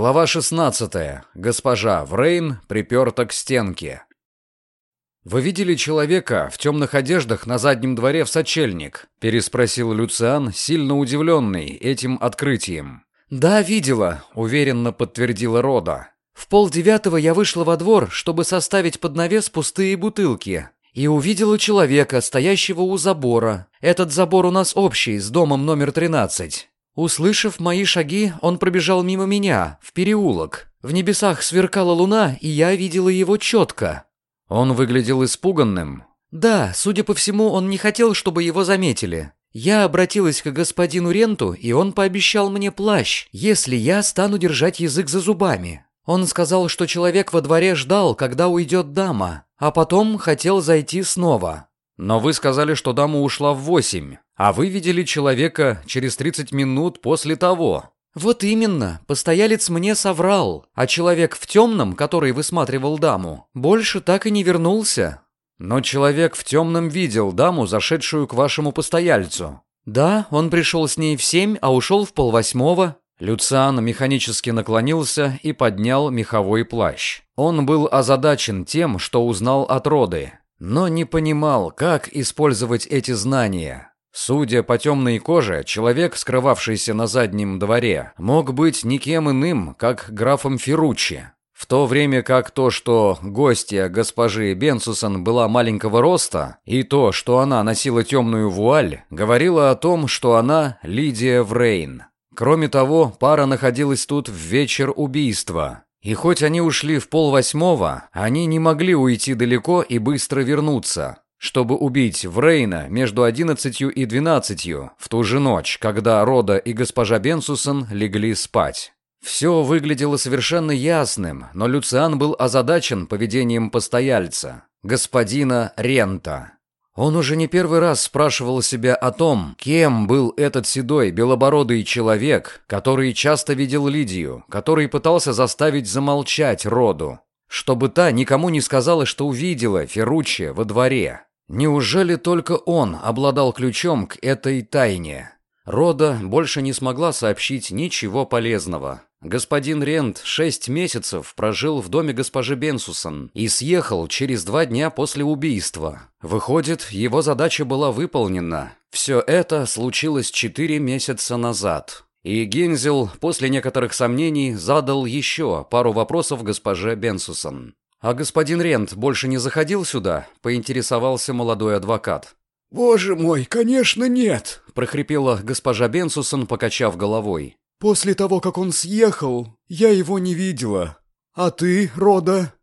Глава 16. Госпожа Врейн приперта к стенке. «Вы видели человека в темных одеждах на заднем дворе в сочельник?» – переспросил Люциан, сильно удивленный этим открытием. «Да, видела», – уверенно подтвердила Рода. «В полдевятого я вышла во двор, чтобы составить под навес пустые бутылки, и увидела человека, стоящего у забора. Этот забор у нас общий, с домом номер 13. Услышав мои шаги, он пробежал мимо меня, в переулок. В небесах сверкала луна, и я видела его четко. Он выглядел испуганным. Да, судя по всему, он не хотел, чтобы его заметили. Я обратилась к господину Ренту, и он пообещал мне плащ, если я стану держать язык за зубами. Он сказал, что человек во дворе ждал, когда уйдет дама, а потом хотел зайти снова. Но вы сказали, что дама ушла в восемь. А вы видели человека через 30 минут после того. Вот именно, постоялец мне соврал, а человек в темном, который высматривал даму, больше так и не вернулся. Но человек в темном видел даму, зашедшую к вашему постояльцу. Да, он пришел с ней в семь, а ушел в полвосьмого. Люциан механически наклонился и поднял меховой плащ. Он был озадачен тем, что узнал от Роды, но не понимал, как использовать эти знания. Судя по темной коже, человек, скрывавшийся на заднем дворе, мог быть никем иным, как графом Ферруччи. В то время как то, что гостья госпожи Бенсусон была маленького роста, и то, что она носила темную вуаль, говорило о том, что она Лидия Врейн. Кроме того, пара находилась тут в вечер убийства. И хоть они ушли в полвосьмого, они не могли уйти далеко и быстро вернуться чтобы убить Врейна между одиннадцатью и двенадцатью в ту же ночь, когда Рода и госпожа Бенсусон легли спать. Все выглядело совершенно ясным, но Люциан был озадачен поведением постояльца, господина Рента. Он уже не первый раз спрашивал себя о том, кем был этот седой, белобородый человек, который часто видел Лидию, который пытался заставить замолчать Роду, чтобы та никому не сказала, что увидела Ферруччи во дворе. Неужели только он обладал ключом к этой тайне? Рода больше не смогла сообщить ничего полезного. Господин Рент шесть месяцев прожил в доме госпожи Бенсусон и съехал через два дня после убийства. Выходит, его задача была выполнена. Все это случилось четыре месяца назад. И Гензел после некоторых сомнений задал еще пару вопросов госпоже Бенсусон. «А господин Рент больше не заходил сюда?» – поинтересовался молодой адвокат. «Боже мой, конечно нет!» – прохрипела госпожа Бенсусон, покачав головой. «После того, как он съехал, я его не видела. А ты, Рода?»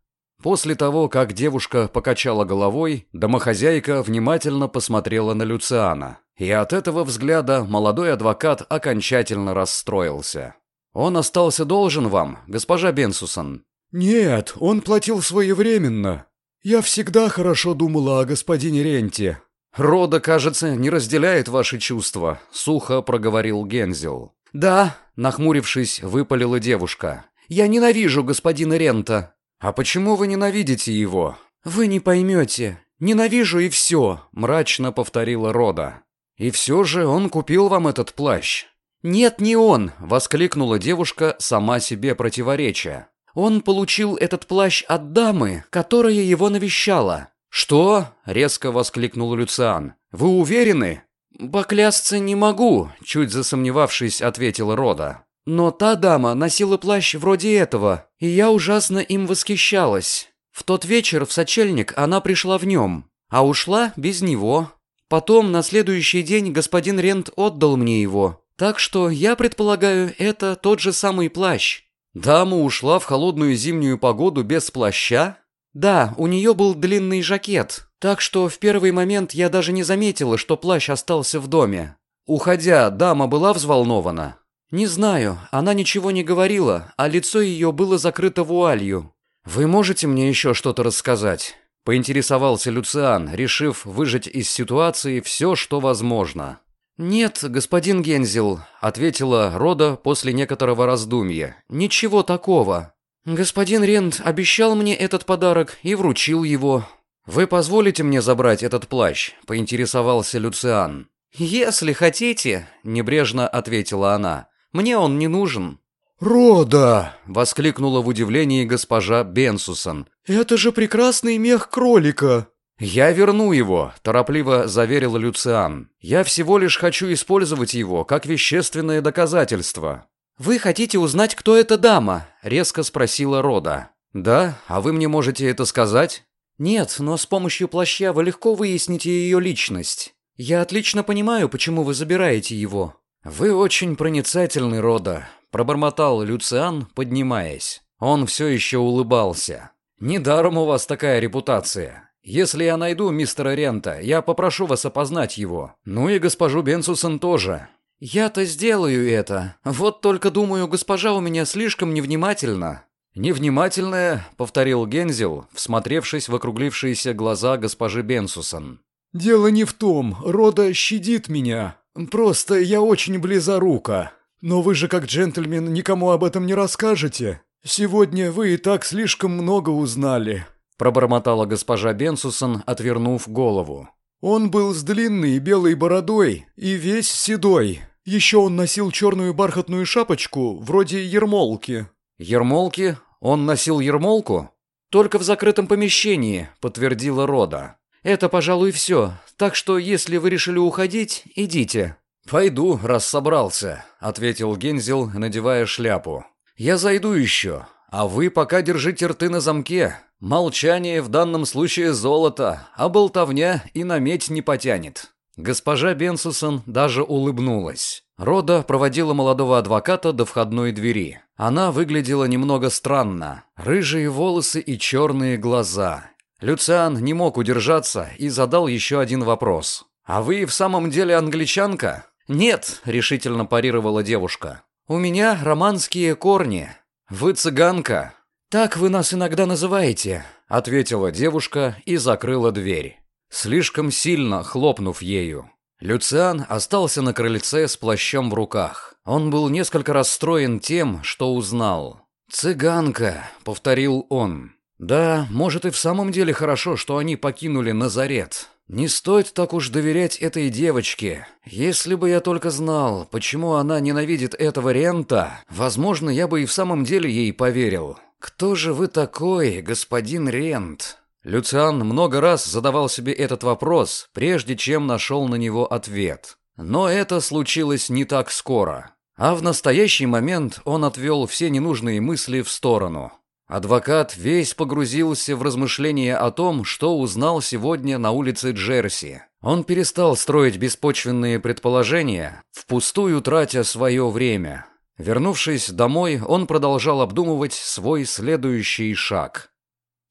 После того, как девушка покачала головой, домохозяйка внимательно посмотрела на Люциана. И от этого взгляда молодой адвокат окончательно расстроился. «Он остался должен вам, госпожа Бенсусон», «Нет, он платил своевременно. Я всегда хорошо думала о господине Ренте». «Рода, кажется, не разделяет ваши чувства», — сухо проговорил Гензел. «Да», — нахмурившись, выпалила девушка. «Я ненавижу господина Рента». «А почему вы ненавидите его?» «Вы не поймете. Ненавижу и все», — мрачно повторила Рода. «И все же он купил вам этот плащ». «Нет, не он!» — воскликнула девушка, сама себе противоречия. Он получил этот плащ от дамы, которая его навещала. «Что?» — резко воскликнул Люциан. «Вы уверены?» «Поклясться не могу», — чуть засомневавшись, ответила Рода. «Но та дама носила плащ вроде этого, и я ужасно им восхищалась. В тот вечер в сочельник она пришла в нем, а ушла без него. Потом, на следующий день, господин Рент отдал мне его. Так что, я предполагаю, это тот же самый плащ. Дама ушла в холодную зимнюю погоду без плаща? Да, у нее был длинный жакет, так что в первый момент я даже не заметила, что плащ остался в доме. Уходя, дама была взволнована? Не знаю, она ничего не говорила, а лицо ее было закрыто вуалью. Вы можете мне еще что-то рассказать? Поинтересовался Люциан, решив выжать из ситуации все, что возможно. «Нет, господин Гензел», — ответила Рода после некоторого раздумья. «Ничего такого. Господин Рент обещал мне этот подарок и вручил его». «Вы позволите мне забрать этот плащ?» — поинтересовался Люциан. «Если хотите», — небрежно ответила она. «Мне он не нужен». «Рода!» — воскликнула в удивлении госпожа Бенсусон. «Это же прекрасный мех кролика!» «Я верну его», — торопливо заверил Люциан. «Я всего лишь хочу использовать его как вещественное доказательство». «Вы хотите узнать, кто эта дама?» — резко спросила Рода. «Да, а вы мне можете это сказать?» «Нет, но с помощью плаща вы легко выясните ее личность. Я отлично понимаю, почему вы забираете его». «Вы очень проницательный, Рода», — пробормотал Люциан, поднимаясь. Он все еще улыбался. «Недаром у вас такая репутация. Если я найду мистера Рента, я попрошу вас опознать его. Ну и госпожу Бенсусон тоже. Я-то сделаю это. Вот только думаю, госпожа у меня слишком невнимательна. Невнимательная, повторил Гензел, всмотревшись в округлившиеся глаза госпожи Бенсусон. Дело не в том, Рода щадит меня. Просто я очень близорука. Но вы же как джентльмен никому об этом не расскажете. Сегодня вы и так слишком много узнали пробормотала госпожа Бенсусон, отвернув голову. Он был с длинной белой бородой и весь седой. Еще он носил черную бархатную шапочку, вроде ермолки. Ермолки? Он носил ермолку? Только в закрытом помещении, подтвердила Рода. Это, пожалуй, все. Так что, если вы решили уходить, идите. Пойду, раз собрался, ответил Гензел, надевая шляпу. Я зайду еще, а вы пока держите рты на замке. Молчание в данном случае золото, а болтовня и на медь не потянет. Госпожа Бенсусон даже улыбнулась. Рода проводила молодого адвоката до входной двери. Она выглядела немного странно. Рыжие волосы и черные глаза. Люциан не мог удержаться и задал еще один вопрос. «А вы в самом деле англичанка?» «Нет», — решительно парировала девушка. «У меня романские корни». «Вы цыганка?» «Так вы нас иногда называете», — ответила девушка и закрыла дверь, слишком сильно хлопнув ею. Люциан остался на крыльце с плащом в руках. Он был несколько расстроен тем, что узнал. «Цыганка», — повторил он. «Да, может и в самом деле хорошо, что они покинули Назарет. Не стоит так уж доверять этой девочке. Если бы я только знал, почему она ненавидит этого Рента, возможно, я бы и в самом деле ей поверил. «Кто же вы такой, господин Рент?» Люциан много раз задавал себе этот вопрос, прежде чем нашел на него ответ. Но это случилось не так скоро. А в настоящий момент он отвел все ненужные мысли в сторону. Адвокат весь погрузился в размышления о том, что узнал сегодня на улице Джерси. Он перестал строить беспочвенные предположения, впустую тратя свое время. Вернувшись домой, он продолжал обдумывать свой следующий шаг.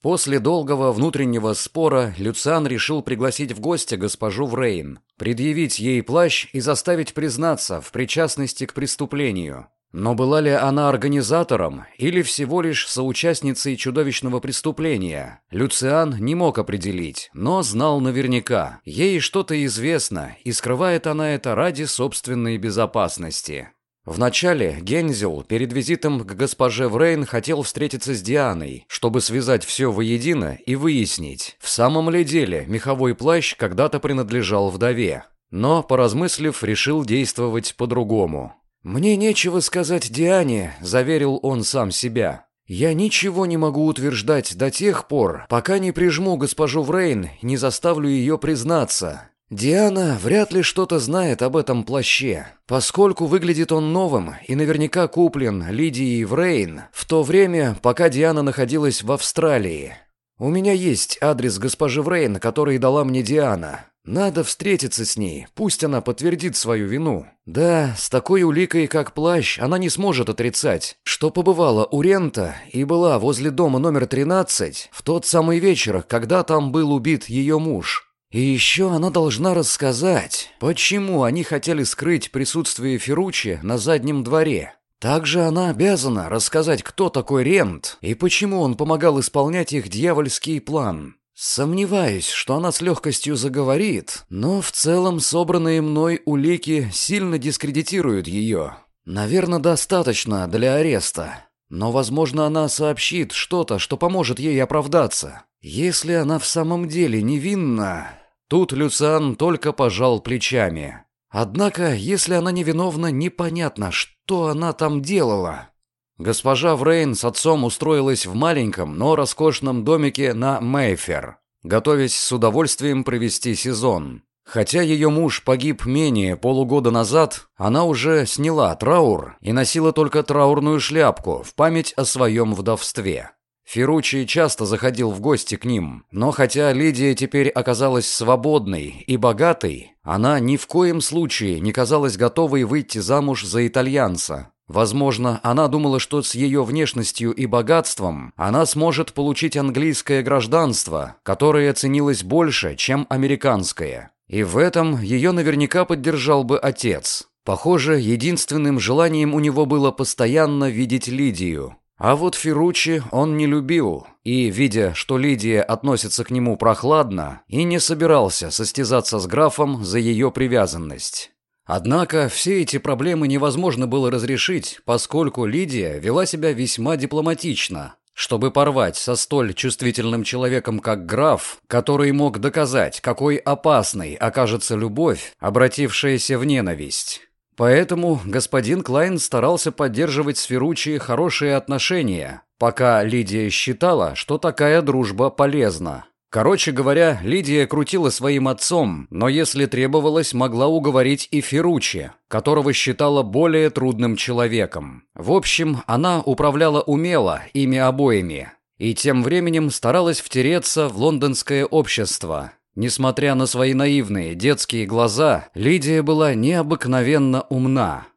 После долгого внутреннего спора Люциан решил пригласить в гости госпожу Врейн, предъявить ей плащ и заставить признаться в причастности к преступлению. Но была ли она организатором или всего лишь соучастницей чудовищного преступления? Люциан не мог определить, но знал наверняка. Ей что-то известно, и скрывает она это ради собственной безопасности. Вначале Гензел перед визитом к госпоже Врейн хотел встретиться с Дианой, чтобы связать все воедино и выяснить, в самом ли деле меховой плащ когда-то принадлежал вдове. Но, поразмыслив, решил действовать по-другому. «Мне нечего сказать Диане», — заверил он сам себя. «Я ничего не могу утверждать до тех пор, пока не прижму госпожу Врейн, не заставлю ее признаться. Диана вряд ли что-то знает об этом плаще, поскольку выглядит он новым и наверняка куплен Лидией Врейн в то время, пока Диана находилась в Австралии. У меня есть адрес госпожи Врейн, который дала мне Диана. Надо встретиться с ней, пусть она подтвердит свою вину. Да, с такой уликой, как плащ, она не сможет отрицать, что побывала у Рента и была возле дома номер 13 в тот самый вечер, когда там был убит ее муж. И еще она должна рассказать, почему они хотели скрыть присутствие Ферручи на заднем дворе. Также она обязана рассказать, кто такой Рент и почему он помогал исполнять их дьявольский план. Сомневаюсь, что она с легкостью заговорит, но в целом собранные мной улики сильно дискредитируют ее. Наверное, достаточно для ареста. Но, возможно, она сообщит что-то, что поможет ей оправдаться. Если она в самом деле невинна... Тут Люциан только пожал плечами. Однако, если она невиновна, непонятно, что она там делала. Госпожа Врейн с отцом устроилась в маленьком, но роскошном домике на Мейфер, готовясь с удовольствием провести сезон. Хотя ее муж погиб менее полугода назад, она уже сняла траур и носила только траурную шляпку в память о своем вдовстве. Ферручи часто заходил в гости к ним, но хотя Лидия теперь оказалась свободной и богатой, она ни в коем случае не казалась готовой выйти замуж за итальянца. Возможно, она думала, что с ее внешностью и богатством она сможет получить английское гражданство, которое ценилось больше, чем американское. И в этом ее наверняка поддержал бы отец. Похоже, единственным желанием у него было постоянно видеть Лидию. А вот Ферручи он не любил, и, видя, что Лидия относится к нему прохладно, и не собирался состязаться с графом за ее привязанность. Однако все эти проблемы невозможно было разрешить, поскольку Лидия вела себя весьма дипломатично, чтобы порвать со столь чувствительным человеком, как граф, который мог доказать, какой опасной окажется любовь, обратившаяся в ненависть. Поэтому господин Клайн старался поддерживать с Ферручи хорошие отношения, пока Лидия считала, что такая дружба полезна. Короче говоря, Лидия крутила своим отцом, но если требовалось, могла уговорить и Ферручи, которого считала более трудным человеком. В общем, она управляла умело ими обоими и тем временем старалась втереться в лондонское общество, Несмотря на свои наивные детские глаза, Лидия была необыкновенно умна.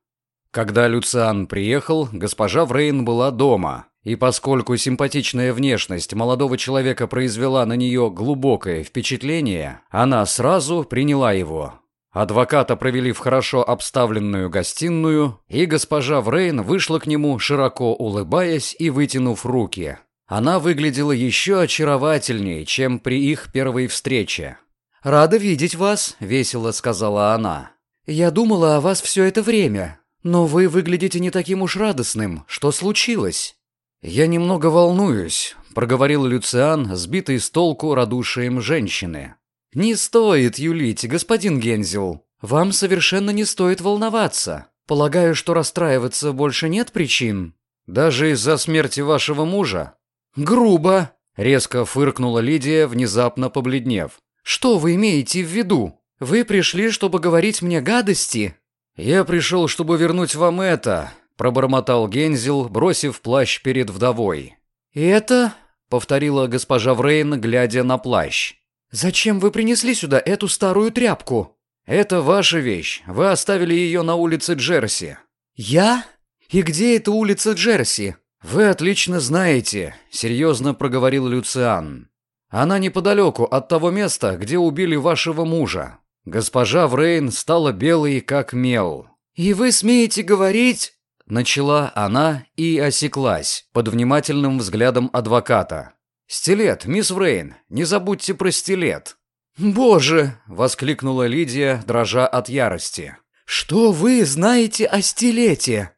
Когда Люциан приехал, госпожа Врейн была дома, и поскольку симпатичная внешность молодого человека произвела на нее глубокое впечатление, она сразу приняла его. Адвоката провели в хорошо обставленную гостиную, и госпожа Врейн вышла к нему, широко улыбаясь и вытянув руки. Она выглядела еще очаровательнее, чем при их первой встрече. «Рада видеть вас», — весело сказала она. «Я думала о вас все это время, но вы выглядите не таким уж радостным. Что случилось?» «Я немного волнуюсь», — проговорил Люциан, сбитый с толку радушием женщины. «Не стоит юлить, господин Гензел. Вам совершенно не стоит волноваться. Полагаю, что расстраиваться больше нет причин?» «Даже из-за смерти вашего мужа?» «Грубо!» — резко фыркнула Лидия, внезапно побледнев. «Что вы имеете в виду? Вы пришли, чтобы говорить мне гадости?» «Я пришел, чтобы вернуть вам это», — пробормотал Гензел, бросив плащ перед вдовой. «Это?» — повторила госпожа Врейн, глядя на плащ. «Зачем вы принесли сюда эту старую тряпку?» «Это ваша вещь. Вы оставили ее на улице Джерси». «Я? И где эта улица Джерси?» «Вы отлично знаете», — серьезно проговорил Люциан. «Она неподалеку от того места, где убили вашего мужа. Госпожа Врейн стала белой, как мел». «И вы смеете говорить...» Начала она и осеклась под внимательным взглядом адвоката. «Стилет, мисс Врейн, не забудьте про стилет». «Боже!» — воскликнула Лидия, дрожа от ярости. «Что вы знаете о стилете?»